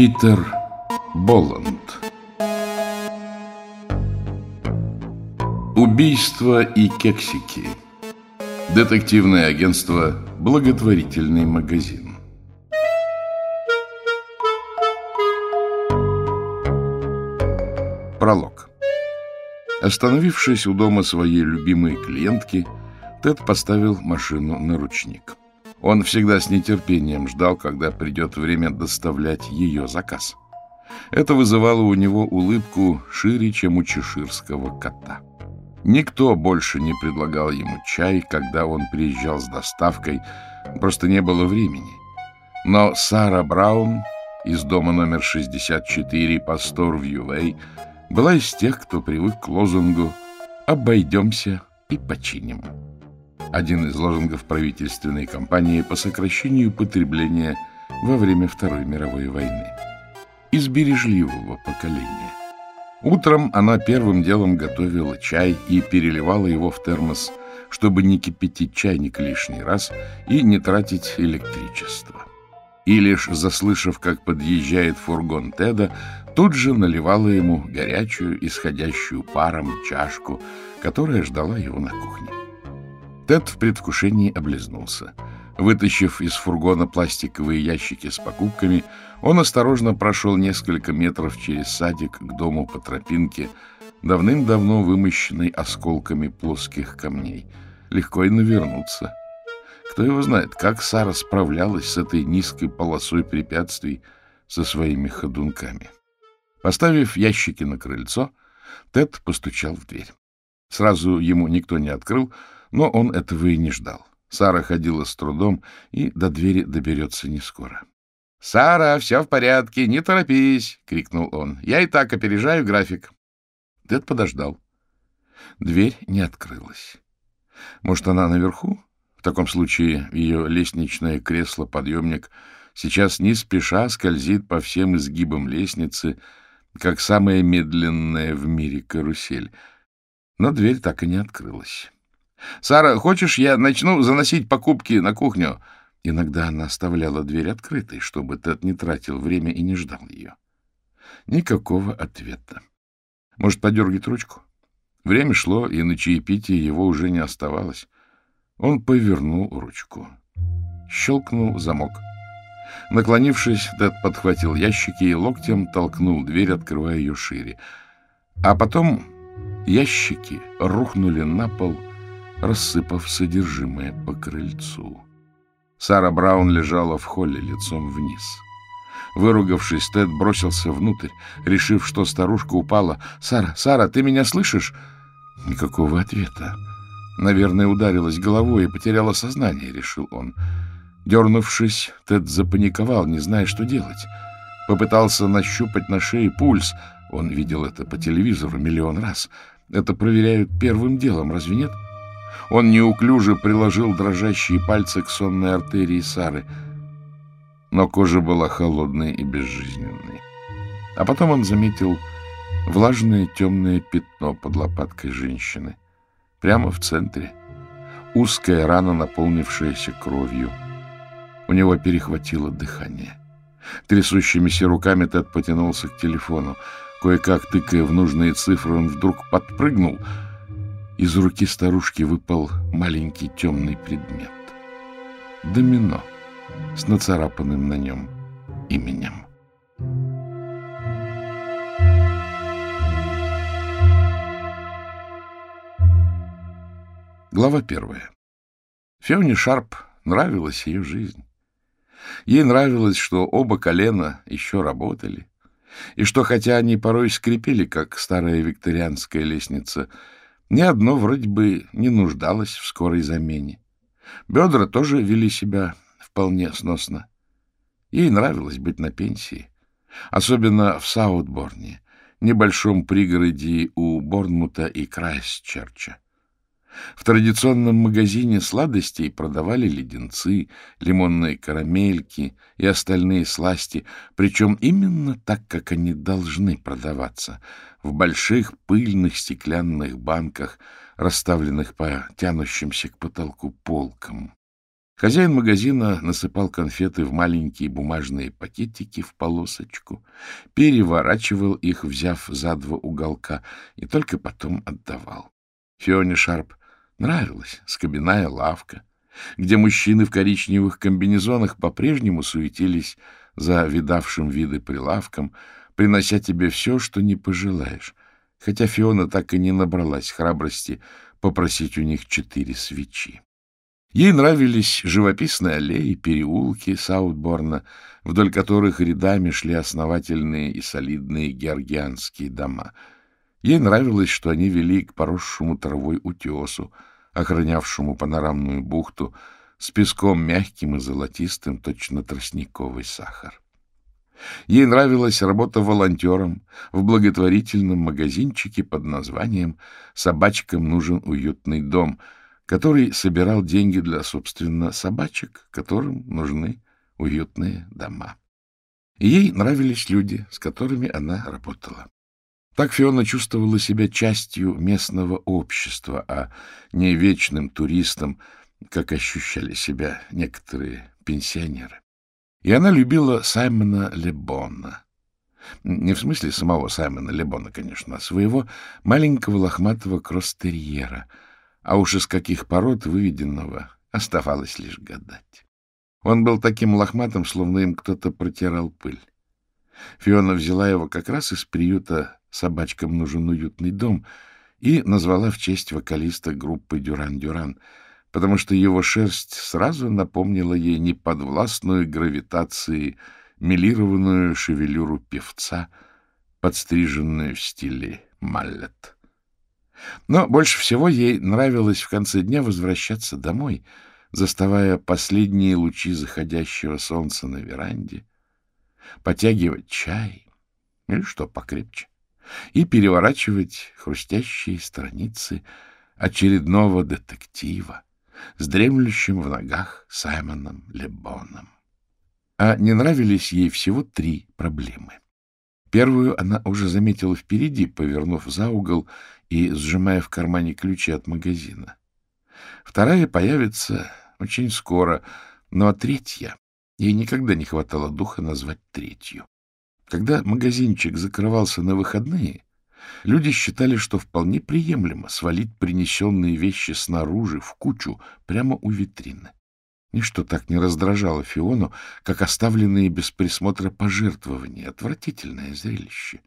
Питер Боланд Убийство и кексики. Детективное агентство «Благотворительный магазин» Пролог. Остановившись у дома своей любимой клиентки, Тед поставил машину на ручник. Он всегда с нетерпением ждал, когда придет время доставлять ее заказ. Это вызывало у него улыбку шире, чем у чеширского кота. Никто больше не предлагал ему чай, когда он приезжал с доставкой, просто не было времени. Но Сара Браун из дома номер 64 по Сторвью-Лей была из тех, кто привык к лозунгу «Обойдемся и починим» один из лозунгов правительственной кампании по сокращению потребления во время Второй мировой войны. Из бережливого поколения. Утром она первым делом готовила чай и переливала его в термос, чтобы не кипятить чайник лишний раз и не тратить электричество. И лишь заслышав, как подъезжает фургон Теда, тут же наливала ему горячую, исходящую паром чашку, которая ждала его на кухне. Тед в предвкушении облизнулся. Вытащив из фургона пластиковые ящики с покупками, он осторожно прошел несколько метров через садик к дому по тропинке, давным-давно вымощенной осколками плоских камней. Легко и навернуться. Кто его знает, как Сара справлялась с этой низкой полосой препятствий со своими ходунками. Поставив ящики на крыльцо, Тед постучал в дверь. Сразу ему никто не открыл, но он этого и не ждал. Сара ходила с трудом и до двери доберется не скоро. — Сара, все в порядке, не торопись! — крикнул он. — Я и так опережаю график. Дед подождал. Дверь не открылась. Может, она наверху? В таком случае ее лестничное кресло-подъемник сейчас не спеша скользит по всем изгибам лестницы, как самая медленная в мире карусель. Но дверь так и не открылась. «Сара, хочешь, я начну заносить покупки на кухню?» Иногда она оставляла дверь открытой, чтобы Тед не тратил время и не ждал ее. Никакого ответа. Может, подергать ручку? Время шло, и на чаепитие его уже не оставалось. Он повернул ручку. Щелкнул замок. Наклонившись, Тед подхватил ящики и локтем толкнул дверь, открывая ее шире. А потом ящики рухнули на пол, рассыпав содержимое по крыльцу. Сара Браун лежала в холле лицом вниз. Выругавшись, Тед бросился внутрь, решив, что старушка упала. «Сара, Сара, ты меня слышишь?» Никакого ответа. Наверное, ударилась головой и потеряла сознание, решил он. Дернувшись, Тед запаниковал, не зная, что делать. Попытался нащупать на шее пульс. Он видел это по телевизору миллион раз. Это проверяют первым делом, разве нет? — он неуклюже приложил дрожащие пальцы к сонной артерии Сары, но кожа была холодной и безжизненной. А потом он заметил влажное темное пятно под лопаткой женщины, прямо в центре, узкая рана, наполнившаяся кровью. У него перехватило дыхание. Трясущимися руками Тед потянулся к телефону. Кое-как тыкая в нужные цифры, он вдруг подпрыгнул — из руки старушки выпал маленький темный предмет. Домино с нацарапанным на нем именем. Глава первая. Феоне Шарп нравилась ее жизнь. Ей нравилось, что оба колена еще работали, и что, хотя они порой скрипели, как старая викторианская лестница, ни одно вроде бы не нуждалось в скорой замене. Бедра тоже вели себя вполне сносно. Ей нравилось быть на пенсии, особенно в Саутборне, небольшом пригороде у Борнмута и Крайстчерча. В традиционном магазине сладостей продавали леденцы, лимонные карамельки и остальные сласти, причем именно так, как они должны продаваться, в больших пыльных стеклянных банках, расставленных по тянущимся к потолку полкам. Хозяин магазина насыпал конфеты в маленькие бумажные пакетики в полосочку, переворачивал их, взяв за два уголка, и только потом отдавал. Фионе Шарп нравилась скобяная лавка, где мужчины в коричневых комбинезонах по-прежнему суетились за видавшим виды прилавком, принося тебе все, что не пожелаешь, хотя Фиона так и не набралась храбрости попросить у них четыре свечи. Ей нравились живописные аллеи, переулки Саутборна, вдоль которых рядами шли основательные и солидные георгианские дома. Ей нравилось, что они вели к поросшему травой утесу, охранявшему панорамную бухту, с песком мягким и золотистым, точно тростниковый сахар. Ей нравилась работа волонтером в благотворительном магазинчике под названием «Собачкам нужен уютный дом», который собирал деньги для, собственно, собачек, которым нужны уютные дома. Ей нравились люди, с которыми она работала. Так Фиона чувствовала себя частью местного общества, а не вечным туристом, как ощущали себя некоторые пенсионеры. И она любила Саймона Лебона. Не в смысле самого Саймона Лебона, конечно, а своего маленького лохматого кростерьера — а уж из каких пород выведенного оставалось лишь гадать. Он был таким лохматым, словно им кто-то протирал пыль. Фиона взяла его как раз из приюта «Собачкам нужен уютный дом» и назвала в честь вокалиста группы «Дюран-Дюран», потому что его шерсть сразу напомнила ей неподвластную гравитации милированную шевелюру певца, подстриженную в стиле маллет. Но больше всего ей нравилось в конце дня возвращаться домой, заставая последние лучи заходящего солнца на веранде, потягивать чай или что покрепче, и переворачивать хрустящие страницы очередного детектива с дремлющим в ногах Саймоном Лебоном. А не нравились ей всего три проблемы. Первую она уже заметила впереди, повернув за угол и сжимая в кармане ключи от магазина. Вторая появится очень скоро, ну третья... Ей никогда не хватало духа назвать третью. Когда магазинчик закрывался на выходные, люди считали, что вполне приемлемо свалить принесенные вещи снаружи в кучу прямо у витрины. Ничто так не раздражало Фиону, как оставленные без присмотра пожертвования. Отвратительное зрелище.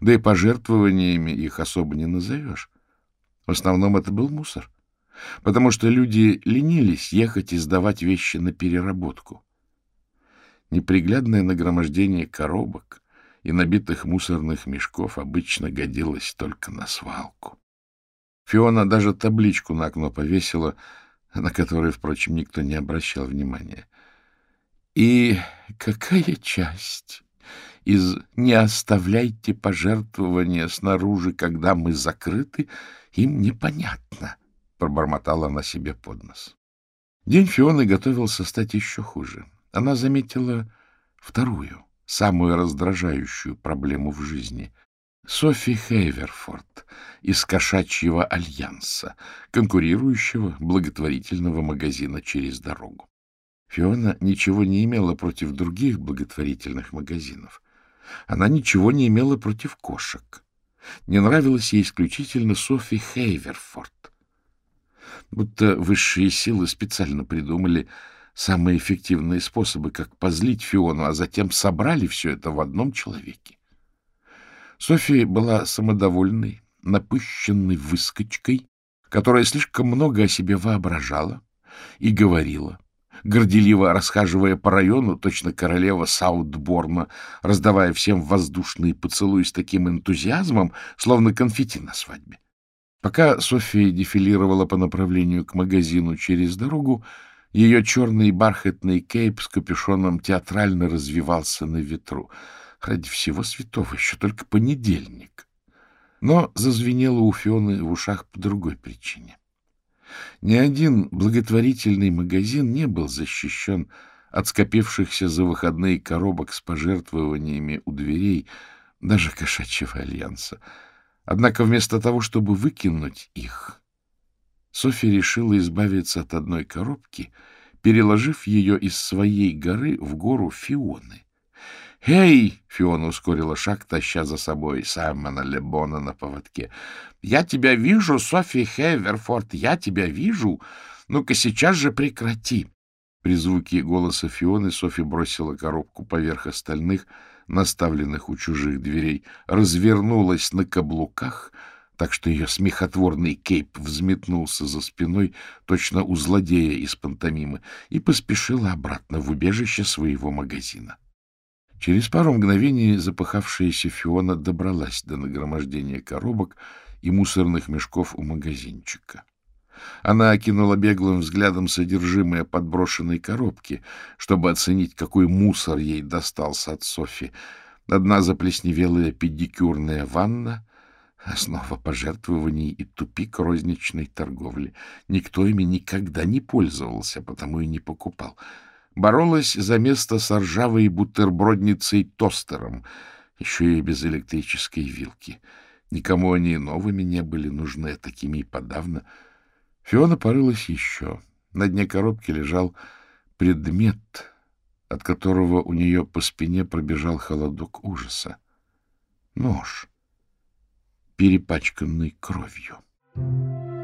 Да и пожертвованиями их особо не назовешь. В основном это был мусор. Потому что люди ленились ехать и сдавать вещи на переработку. Неприглядное нагромождение коробок и набитых мусорных мешков обычно годилось только на свалку. Фиона даже табличку на окно повесила — на которую, впрочем, никто не обращал внимания. И какая часть из «не оставляйте пожертвования снаружи, когда мы закрыты» им непонятно, — пробормотала она себе под нос. День Фионы готовился стать еще хуже. Она заметила вторую, самую раздражающую проблему в жизни — Софи Хейверфорд из Кошачьего альянса, конкурирующего благотворительного магазина через дорогу. Фиона ничего не имела против других благотворительных магазинов. Она ничего не имела против кошек. Не нравилась ей исключительно Софи Хейверфорд. Будто высшие силы специально придумали самые эффективные способы, как позлить Фиону, а затем собрали все это в одном человеке. София была самодовольной, напыщенной выскочкой, которая слишком много о себе воображала и говорила, горделиво расхаживая по району, точно королева Саутборна, раздавая всем воздушные поцелуи с таким энтузиазмом, словно конфетти на свадьбе. Пока София дефилировала по направлению к магазину через дорогу, ее черный бархатный кейп с капюшоном театрально развивался на ветру — Ради всего святого, еще только понедельник. Но зазвенело у Фионы в ушах по другой причине. Ни один благотворительный магазин не был защищен от скопившихся за выходные коробок с пожертвованиями у дверей даже кошачьего альянса. Однако вместо того, чтобы выкинуть их, Софья решила избавиться от одной коробки, переложив ее из своей горы в гору Фионы. «Эй!» — Фиона ускорила шаг, таща за собой Саймона Лебона на поводке. «Я тебя вижу, Софи Хеверфорд, я тебя вижу! Ну-ка сейчас же прекрати!» При звуке голоса Фионы Софи бросила коробку поверх остальных, наставленных у чужих дверей, развернулась на каблуках, так что ее смехотворный кейп взметнулся за спиной, точно у злодея из пантомимы, и поспешила обратно в убежище своего магазина. Через пару мгновений запыхавшаяся Фиона добралась до нагромождения коробок и мусорных мешков у магазинчика. Она окинула беглым взглядом содержимое подброшенной коробки, чтобы оценить, какой мусор ей достался от Софи. Одна заплесневелая педикюрная ванна, основа пожертвований и тупик розничной торговли. Никто ими никогда не пользовался, потому и не покупал — боролась за место с ржавой бутербродницей-тостером, еще и без электрической вилки. Никому они новыми не были нужны, а такими и подавно. Фиона порылась еще. На дне коробки лежал предмет, от которого у нее по спине пробежал холодок ужаса. Нож, перепачканный кровью. Thank you.